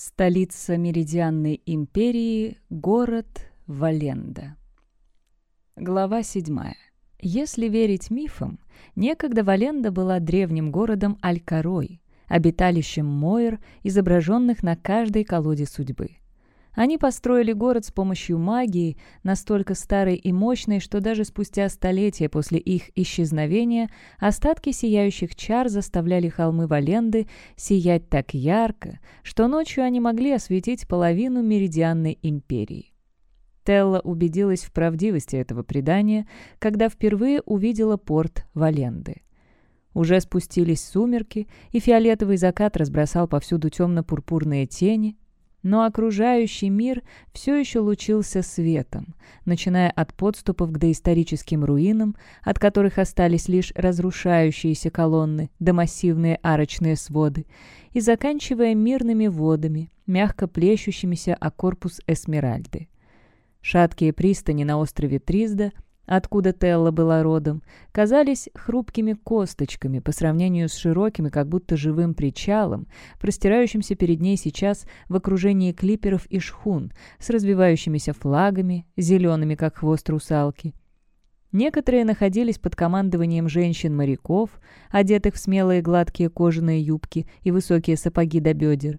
Столица Меридианной империи – город Валенда. Глава 7. Если верить мифам, некогда Валенда была древним городом Алькарой, обиталищем Мойр, изображенных на каждой колоде судьбы. Они построили город с помощью магии, настолько старой и мощной, что даже спустя столетия после их исчезновения остатки сияющих чар заставляли холмы Валенды сиять так ярко, что ночью они могли осветить половину меридианной империи. Стелла убедилась в правдивости этого предания, когда впервые увидела порт Валенды. Уже спустились сумерки, и фиолетовый закат разбросал повсюду темно-пурпурные тени, но окружающий мир все еще лучился светом, начиная от подступов к доисторическим руинам, от которых остались лишь разрушающиеся колонны да массивные арочные своды, и заканчивая мирными водами, мягко плещущимися о корпус Эсмеральды. Шаткие пристани на острове Тризда – Откуда Телла была родом, казались хрупкими косточками по сравнению с широкими, как будто живым причалом, простирающимся перед ней сейчас в окружении клиперов и шхун, с развивающимися флагами, зелеными, как хвост русалки. Некоторые находились под командованием женщин-моряков, одетых в смелые гладкие кожаные юбки и высокие сапоги до бедер.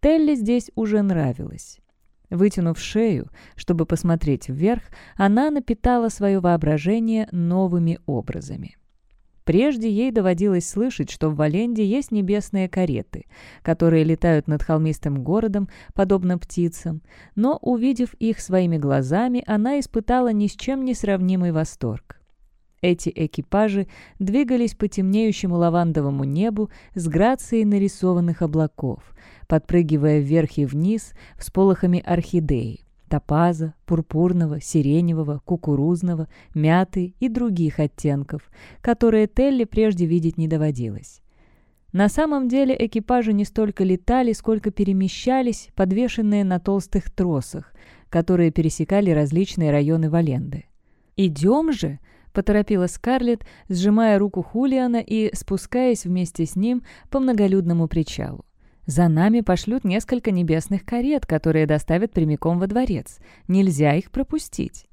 Телли здесь уже нравилось. Вытянув шею, чтобы посмотреть вверх, она напитала свое воображение новыми образами. Прежде ей доводилось слышать, что в Валенде есть небесные кареты, которые летают над холмистым городом, подобно птицам, но, увидев их своими глазами, она испытала ни с чем не сравнимый восторг. Эти экипажи двигались по темнеющему лавандовому небу с грацией нарисованных облаков, подпрыгивая вверх и вниз с всполохами орхидеи, топаза, пурпурного, сиреневого, кукурузного, мяты и других оттенков, которые Телли прежде видеть не доводилось. На самом деле экипажи не столько летали, сколько перемещались, подвешенные на толстых тросах, которые пересекали различные районы Валенды. «Идем же!» Поторопила Скарлетт, сжимая руку Хулиана и спускаясь вместе с ним по многолюдному причалу. «За нами пошлют несколько небесных карет, которые доставят прямиком во дворец. Нельзя их пропустить».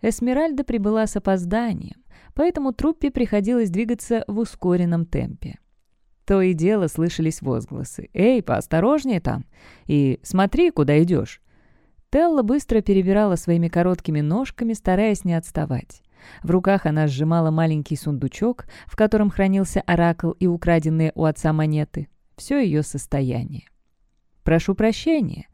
Эсмеральда прибыла с опозданием, поэтому труппе приходилось двигаться в ускоренном темпе. То и дело слышались возгласы. «Эй, поосторожнее там!» «И смотри, куда идешь!» Телла быстро перебирала своими короткими ножками, стараясь не отставать. В руках она сжимала маленький сундучок, в котором хранился оракл и украденные у отца монеты. Все ее состояние. «Прошу прощения».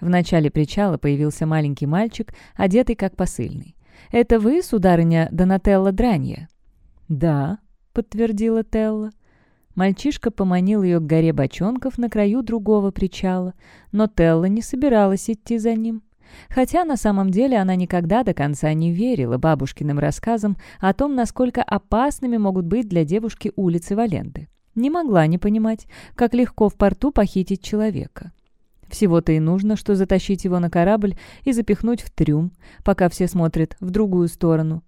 В начале причала появился маленький мальчик, одетый как посыльный. «Это вы, сударыня Донателла Дранья?» «Да», — подтвердила Телла. Мальчишка поманил ее к горе бочонков на краю другого причала, но Телла не собиралась идти за ним. Хотя на самом деле она никогда до конца не верила бабушкиным рассказам о том, насколько опасными могут быть для девушки улицы Валенды. Не могла не понимать, как легко в порту похитить человека. Всего-то и нужно, что затащить его на корабль и запихнуть в трюм, пока все смотрят в другую сторону.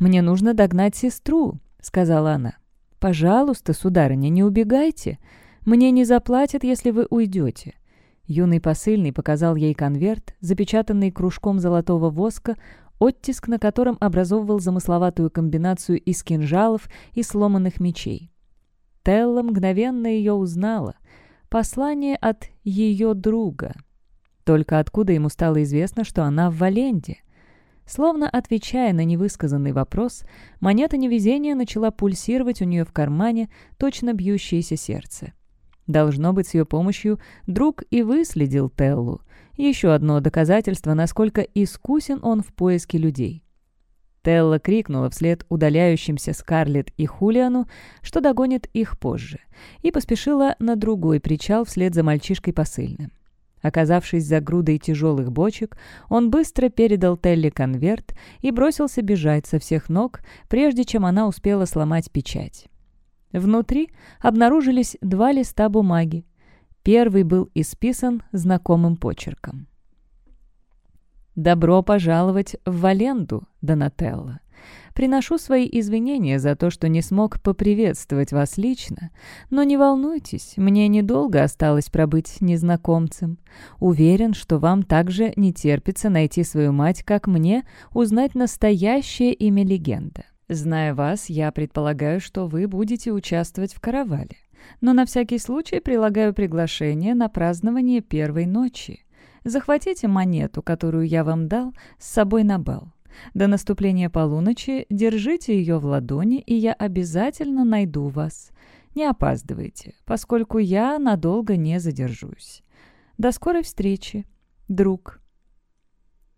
«Мне нужно догнать сестру», — сказала она. «Пожалуйста, сударыня, не убегайте. Мне не заплатят, если вы уйдете. Юный посыльный показал ей конверт, запечатанный кружком золотого воска, оттиск на котором образовывал замысловатую комбинацию из кинжалов и сломанных мечей. Телла мгновенно ее узнала. Послание от ее друга. Только откуда ему стало известно, что она в Валенде? Словно отвечая на невысказанный вопрос, монета невезения начала пульсировать у нее в кармане, точно бьющееся сердце. Должно быть, с ее помощью друг и выследил Теллу. Еще одно доказательство, насколько искусен он в поиске людей. Телла крикнула вслед удаляющимся Скарлетт и Хулиану, что догонит их позже, и поспешила на другой причал вслед за мальчишкой посыльным. Оказавшись за грудой тяжелых бочек, он быстро передал Телле конверт и бросился бежать со всех ног, прежде чем она успела сломать печать. Внутри обнаружились два листа бумаги. Первый был исписан знакомым почерком. «Добро пожаловать в Валенду, Донателло. Приношу свои извинения за то, что не смог поприветствовать вас лично, но не волнуйтесь, мне недолго осталось пробыть незнакомцем. Уверен, что вам также не терпится найти свою мать, как мне, узнать настоящее имя легенда. Зная вас, я предполагаю, что вы будете участвовать в каравале. Но на всякий случай прилагаю приглашение на празднование первой ночи. Захватите монету, которую я вам дал, с собой на бал. До наступления полуночи держите ее в ладони, и я обязательно найду вас. Не опаздывайте, поскольку я надолго не задержусь. До скорой встречи, друг».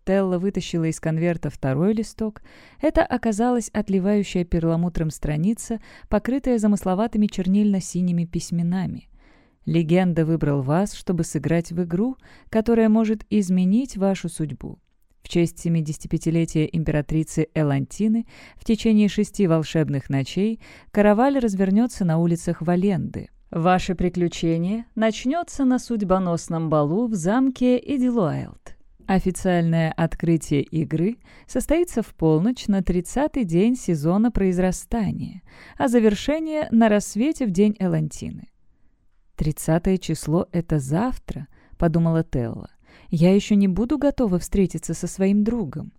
Телла вытащила из конверта второй листок. Это оказалась отливающая перламутром страница, покрытая замысловатыми чернильно-синими письменами. Легенда выбрал вас, чтобы сыграть в игру, которая может изменить вашу судьбу. В честь 75-летия императрицы Элантины в течение шести волшебных ночей караваль развернется на улицах Валенды. Ваше приключение начнется на судьбоносном балу в замке Эдилуайлд. Официальное открытие игры состоится в полночь на 30-й день сезона произрастания, а завершение — на рассвете в день Элантины. «Тридцатое число — это завтра», — подумала Телла. «Я еще не буду готова встретиться со своим другом».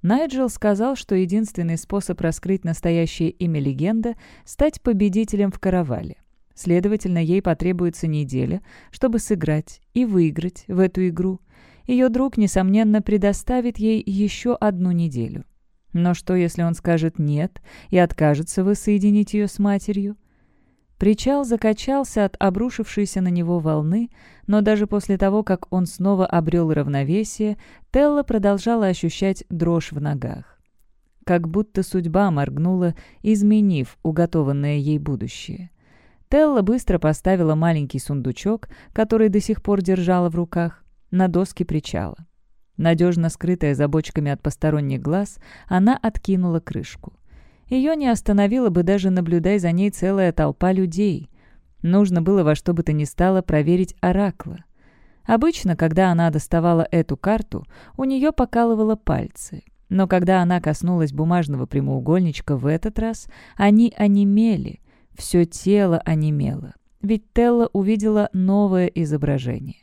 Найджел сказал, что единственный способ раскрыть настоящее имя легенда — стать победителем в каравале. Следовательно, ей потребуется неделя, чтобы сыграть и выиграть в эту игру — ее друг, несомненно, предоставит ей еще одну неделю. Но что, если он скажет «нет» и откажется воссоединить ее с матерью? Причал закачался от обрушившейся на него волны, но даже после того, как он снова обрел равновесие, Телла продолжала ощущать дрожь в ногах. Как будто судьба моргнула, изменив уготованное ей будущее. Телла быстро поставила маленький сундучок, который до сих пор держала в руках, на доски причала. Надежно скрытая за бочками от посторонних глаз, она откинула крышку. Ее не остановило бы даже наблюдая за ней целая толпа людей. Нужно было во что бы то ни стало проверить оракла. Обычно, когда она доставала эту карту, у нее покалывало пальцы. Но когда она коснулась бумажного прямоугольничка в этот раз, они онемели, все тело онемело. Ведь Телла увидела новое изображение.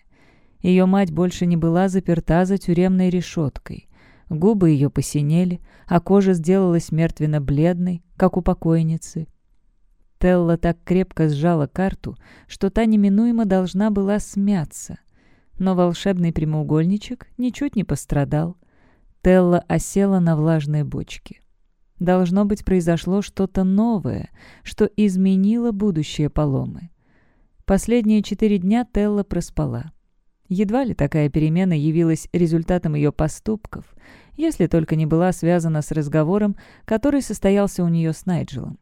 Ее мать больше не была заперта за тюремной решеткой. Губы ее посинели, а кожа сделалась мертвенно-бледной, как у покойницы. Телла так крепко сжала карту, что та неминуемо должна была смяться. Но волшебный прямоугольничек ничуть не пострадал. Телла осела на влажной бочке. Должно быть, произошло что-то новое, что изменило будущее Паломы. Последние четыре дня Телла проспала. Едва ли такая перемена явилась результатом ее поступков, если только не была связана с разговором, который состоялся у нее с Найджелом.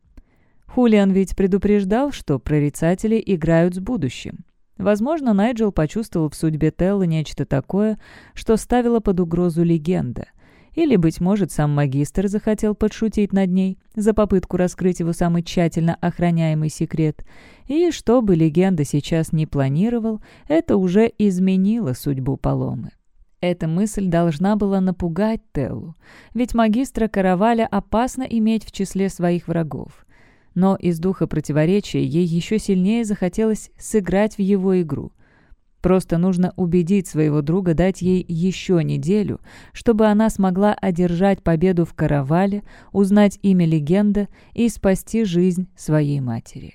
Хулиан ведь предупреждал, что прорицатели играют с будущим. Возможно, Найджел почувствовал в судьбе Теллы нечто такое, что ставило под угрозу легенда — или, быть может, сам магистр захотел подшутить над ней за попытку раскрыть его самый тщательно охраняемый секрет. И что бы легенда сейчас не планировал, это уже изменило судьбу Паломы. Эта мысль должна была напугать Теллу, ведь магистра Караваля опасно иметь в числе своих врагов. Но из духа противоречия ей еще сильнее захотелось сыграть в его игру. Просто нужно убедить своего друга дать ей еще неделю, чтобы она смогла одержать победу в каравале, узнать имя легенда и спасти жизнь своей матери.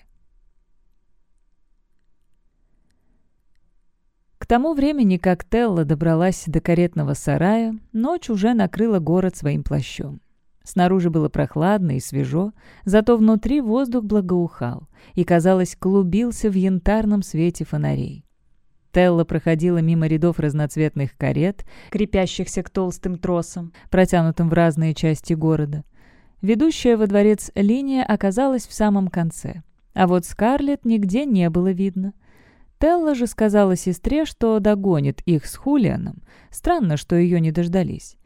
К тому времени, как Телла добралась до каретного сарая, ночь уже накрыла город своим плащом. Снаружи было прохладно и свежо, зато внутри воздух благоухал и, казалось, клубился в янтарном свете фонарей. Телла проходила мимо рядов разноцветных карет, крепящихся к толстым тросам, протянутым в разные части города. Ведущая во дворец линия оказалась в самом конце. А вот Скарлетт нигде не было видно. Телла же сказала сестре, что догонит их с Хулианом. Странно, что ее не дождались.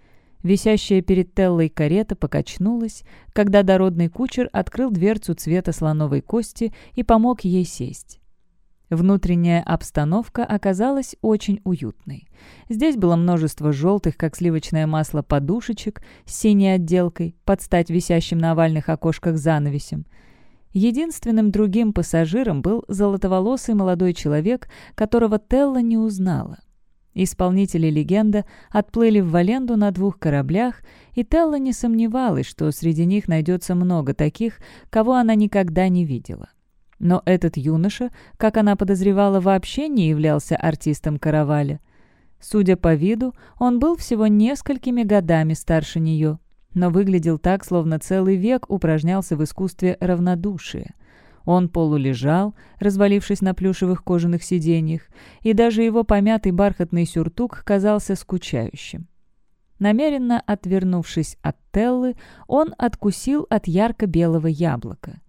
Висящая перед Теллой карета покачнулась, когда дородный кучер открыл дверцу цвета слоновой кости и помог ей сесть. Внутренняя обстановка оказалась очень уютной. Здесь было множество желтых, как сливочное масло, подушечек с синей отделкой, под стать висящим на овальных окошках занавесем. Единственным другим пассажиром был золотоволосый молодой человек, которого Телла не узнала. Исполнители легенды отплыли в Валенду на двух кораблях, и Телла не сомневалась, что среди них найдется много таких, кого она никогда не видела. Но этот юноша, как она подозревала, вообще не являлся артистом караваля. Судя по виду, он был всего несколькими годами старше нее, но выглядел так, словно целый век упражнялся в искусстве равнодушия. Он полулежал, развалившись на плюшевых кожаных сиденьях, и даже его помятый бархатный сюртук казался скучающим. Намеренно отвернувшись от Теллы, он откусил от ярко-белого яблока.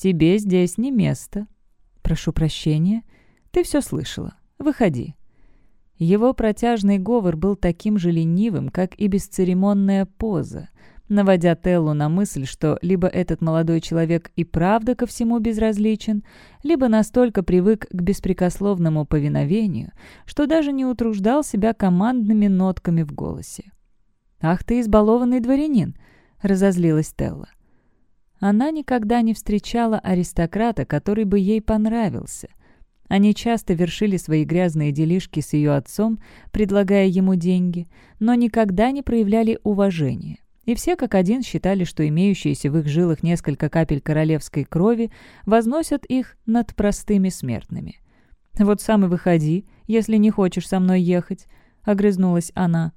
Тебе здесь не место. Прошу прощения. Ты все слышала. Выходи». Его протяжный говор был таким же ленивым, как и бесцеремонная поза, наводя Теллу на мысль, что либо этот молодой человек и правда ко всему безразличен, либо настолько привык к беспрекословному повиновению, что даже не утруждал себя командными нотками в голосе. «Ах ты избалованный дворянин!» — разозлилась Телла. Она никогда не встречала аристократа, который бы ей понравился. Они часто вершили свои грязные делишки с ее отцом, предлагая ему деньги, но никогда не проявляли уважения. И все как один считали, что имеющиеся в их жилах несколько капель королевской крови возносят их над простыми смертными. «Вот сам и выходи, если не хочешь со мной ехать», — огрызнулась она.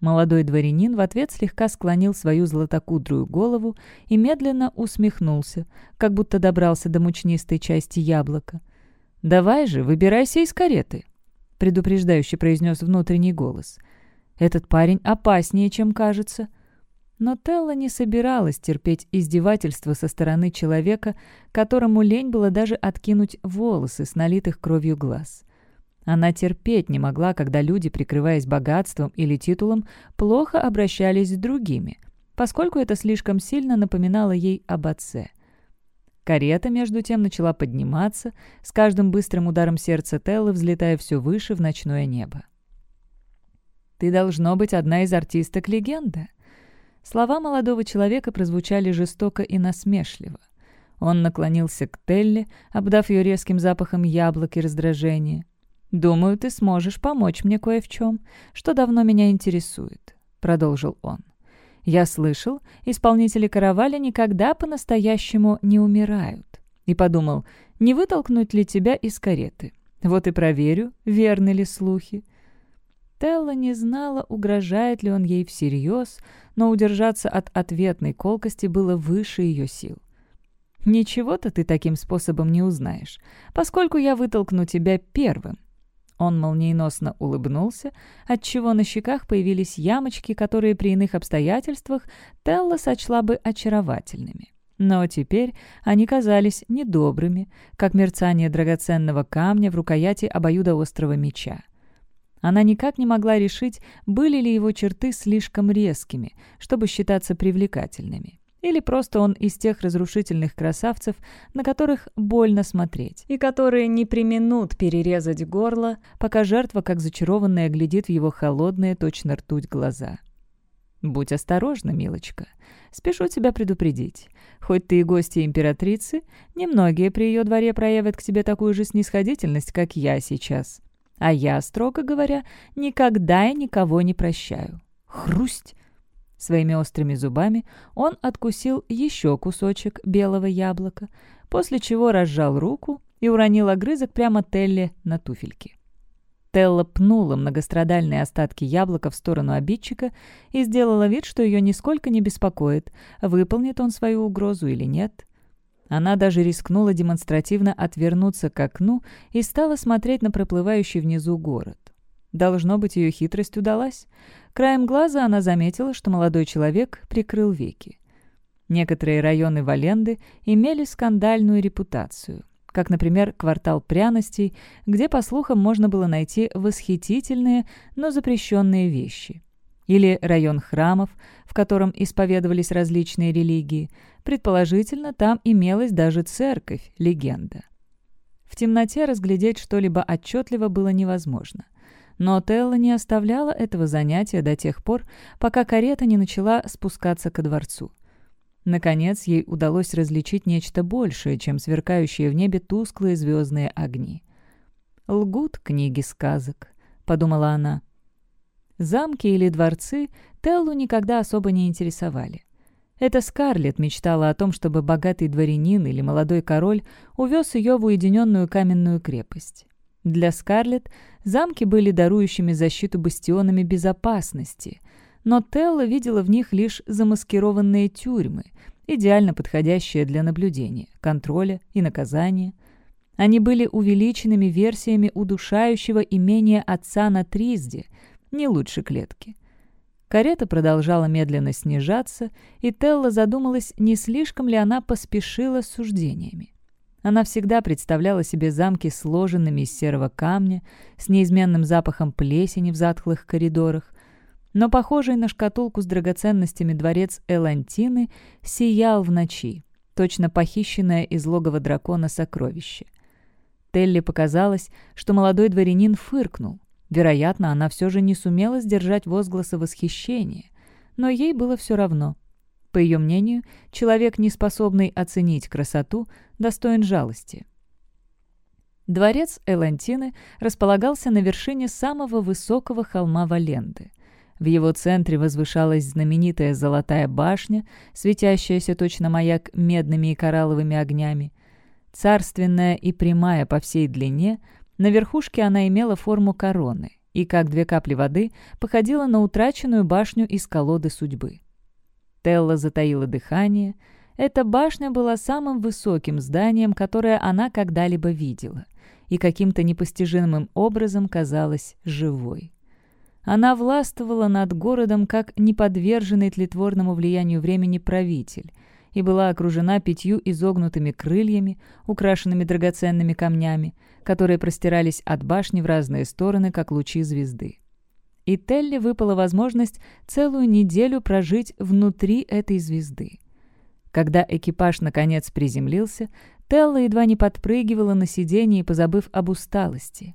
Молодой дворянин в ответ слегка склонил свою златокудрую голову и медленно усмехнулся, как будто добрался до мучнистой части яблока. «Давай же, выбирайся из кареты», — предупреждающе произнес внутренний голос. «Этот парень опаснее, чем кажется». Но Телла не собиралась терпеть издевательства со стороны человека, которому лень было даже откинуть волосы с налитых кровью глаз. Она терпеть не могла, когда люди, прикрываясь богатством или титулом, плохо обращались с другими, поскольку это слишком сильно напоминало ей об отце. Карета, между тем, начала подниматься, с каждым быстрым ударом сердца Теллы взлетая все выше в ночное небо. «Ты должно быть одна из артисток легенды? Слова молодого человека прозвучали жестоко и насмешливо. Он наклонился к Телли, обдав ее резким запахом яблок и раздражения. «Думаю, ты сможешь помочь мне кое в чем, что давно меня интересует», — продолжил он. «Я слышал, исполнители караваля никогда по-настоящему не умирают». И подумал, не вытолкнуть ли тебя из кареты. Вот и проверю, верны ли слухи. Телла не знала, угрожает ли он ей всерьез, но удержаться от ответной колкости было выше ее сил. «Ничего-то ты таким способом не узнаешь, поскольку я вытолкну тебя первым», он молниеносно улыбнулся, отчего на щеках появились ямочки, которые при иных обстоятельствах Телла сочла бы очаровательными. Но теперь они казались недобрыми, как мерцание драгоценного камня в рукояти обоюдоострого меча. Она никак не могла решить, были ли его черты слишком резкими, чтобы считаться привлекательными. Или просто он из тех разрушительных красавцев, на которых больно смотреть, и которые не применут перерезать горло, пока жертва, как зачарованная, глядит в его холодные, точно ртуть глаза. «Будь осторожна, милочка. Спешу тебя предупредить. Хоть ты и гостья императрицы, немногие при ее дворе проявят к тебе такую же снисходительность, как я сейчас. А я, строго говоря, никогда и никого не прощаю». Хрусть! Своими острыми зубами он откусил еще кусочек белого яблока, после чего разжал руку и уронил огрызок прямо Телле на туфельки. Телла пнула многострадальные остатки яблока в сторону обидчика и сделала вид, что ее нисколько не беспокоит, выполнит он свою угрозу или нет. Она даже рискнула демонстративно отвернуться к окну и стала смотреть на проплывающий внизу город. Должно быть, ее хитрость удалась. Краем глаза она заметила, что молодой человек прикрыл веки. Некоторые районы Валенды имели скандальную репутацию, как, например, квартал пряностей, где, по слухам, можно было найти восхитительные, но запрещенные вещи. Или район храмов, в котором исповедовались различные религии. Предположительно, там имелась даже церковь, легенда. В темноте разглядеть что-либо отчетливо было невозможно – но Телла не оставляла этого занятия до тех пор, пока карета не начала спускаться ко дворцу. Наконец, ей удалось различить нечто большее, чем сверкающие в небе тусклые звездные огни. «Лгут книги сказок», — подумала она. Замки или дворцы Теллу никогда особо не интересовали. Это Скарлетт мечтала о том, чтобы богатый дворянин или молодой король увез ее в уединенную каменную крепость. Для Скарлетт замки были дарующими защиту бастионами безопасности, но Телла видела в них лишь замаскированные тюрьмы, идеально подходящие для наблюдения, контроля и наказания. Они были увеличенными версиями удушающего имения отца на Тризде, не лучше клетки. Карета продолжала медленно снижаться, и Телла задумалась, не слишком ли она поспешила с суждениями. Она всегда представляла себе замки, сложенными из серого камня, с неизменным запахом плесени в затхлых коридорах. Но похожий на шкатулку с драгоценностями дворец Элантины сиял в ночи, точно похищенное из логова дракона сокровище. Телли показалось, что молодой дворянин фыркнул. Вероятно, она все же не сумела сдержать возгласа восхищения, но ей было все равно. По ее мнению, человек, не способный оценить красоту, достоин жалости. Дворец Элантины располагался на вершине самого высокого холма Валенды. В его центре возвышалась знаменитая золотая башня, светящаяся точно маяк медными и коралловыми огнями. Царственная и прямая по всей длине, на верхушке она имела форму короны и, как две капли воды, походила на утраченную башню из колоды судьбы. Телла затаила дыхание. Эта башня была самым высоким зданием, которое она когда-либо видела, и каким-то непостижимым образом казалась живой. Она властвовала над городом как неподверженный тлетворному влиянию времени правитель и была окружена пятью изогнутыми крыльями, украшенными драгоценными камнями, которые простирались от башни в разные стороны, как лучи звезды и Телли выпала возможность целую неделю прожить внутри этой звезды. Когда экипаж наконец приземлился, Телла едва не подпрыгивала на сиденье, позабыв об усталости.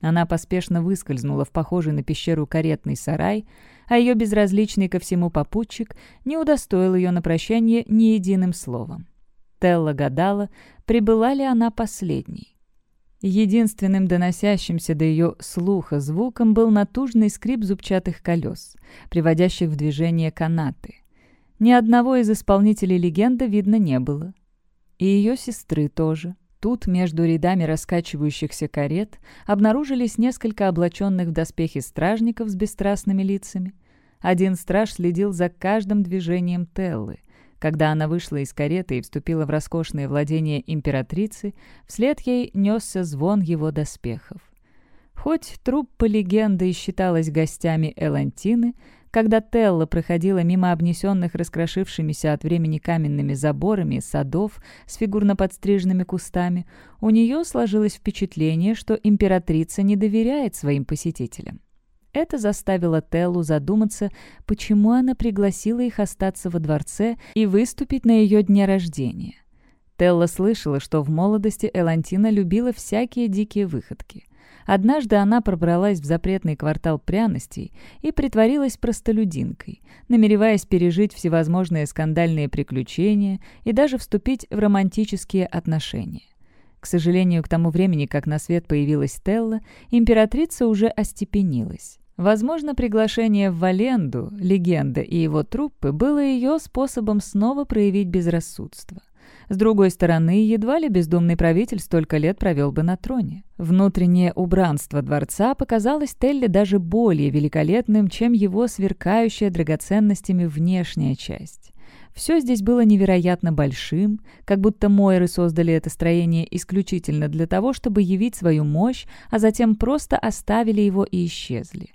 Она поспешно выскользнула в похожий на пещеру каретный сарай, а ее безразличный ко всему попутчик не удостоил ее на прощание ни единым словом. Телла гадала, прибыла ли она последней. Единственным доносящимся до ее слуха звуком был натужный скрип зубчатых колес, приводящих в движение канаты. Ни одного из исполнителей легенды видно не было. И ее сестры тоже. Тут между рядами раскачивающихся карет обнаружились несколько облаченных в доспехи стражников с бесстрастными лицами. Один страж следил за каждым движением Теллы — когда она вышла из кареты и вступила в роскошные владения императрицы, вслед ей несся звон его доспехов. Хоть труп по легенде и считалась гостями Элантины, когда Телла проходила мимо обнесенных раскрошившимися от времени каменными заборами садов с фигурно подстриженными кустами, у нее сложилось впечатление, что императрица не доверяет своим посетителям. Это заставило Теллу задуматься, почему она пригласила их остаться во дворце и выступить на ее дне рождения. Телла слышала, что в молодости Элантина любила всякие дикие выходки. Однажды она пробралась в запретный квартал пряностей и притворилась простолюдинкой, намереваясь пережить всевозможные скандальные приключения и даже вступить в романтические отношения. К сожалению, к тому времени, как на свет появилась Телла, императрица уже остепенилась. Возможно, приглашение в Валенду, легенда и его труппы было ее способом снова проявить безрассудство. С другой стороны, едва ли бездумный правитель столько лет провел бы на троне. Внутреннее убранство дворца показалось Телли даже более великолепным, чем его сверкающая драгоценностями внешняя часть. Все здесь было невероятно большим, как будто Мойры создали это строение исключительно для того, чтобы явить свою мощь, а затем просто оставили его и исчезли.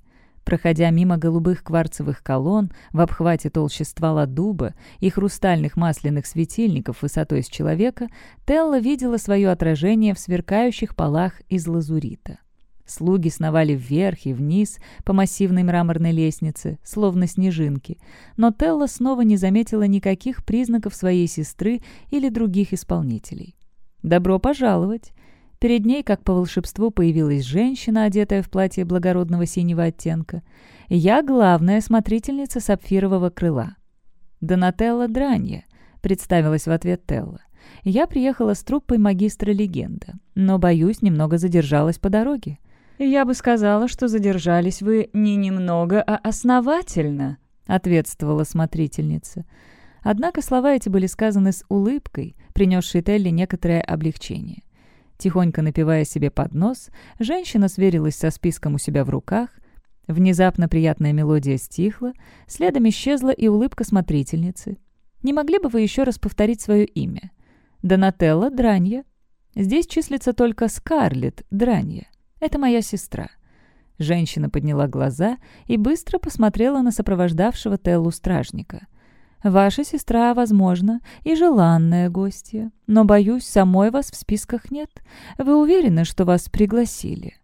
Проходя мимо голубых кварцевых колонн в обхвате толще ствола дуба и хрустальных масляных светильников высотой с человека, Телла видела свое отражение в сверкающих полах из лазурита. Слуги сновали вверх и вниз по массивной мраморной лестнице, словно снежинки, но Телла снова не заметила никаких признаков своей сестры или других исполнителей. «Добро пожаловать!» Перед ней, как по волшебству, появилась женщина, одетая в платье благородного синего оттенка. Я главная смотрительница сапфирового крыла. «Донателла Дранья», — представилась в ответ Телла. «Я приехала с труппой магистра легенда, но, боюсь, немного задержалась по дороге». «Я бы сказала, что задержались вы не немного, а основательно», — ответствовала смотрительница. Однако слова эти были сказаны с улыбкой, принесшей Телли некоторое облегчение. Тихонько напивая себе под нос, женщина сверилась со списком у себя в руках. Внезапно приятная мелодия стихла, следом исчезла и улыбка смотрительницы. «Не могли бы вы еще раз повторить свое имя?» «Донателла Дранья». «Здесь числится только Скарлетт Дранья. Это моя сестра». Женщина подняла глаза и быстро посмотрела на сопровождавшего Теллу стражника — Ваша сестра, возможно, и желанная гостья, но, боюсь, самой вас в списках нет. Вы уверены, что вас пригласили?»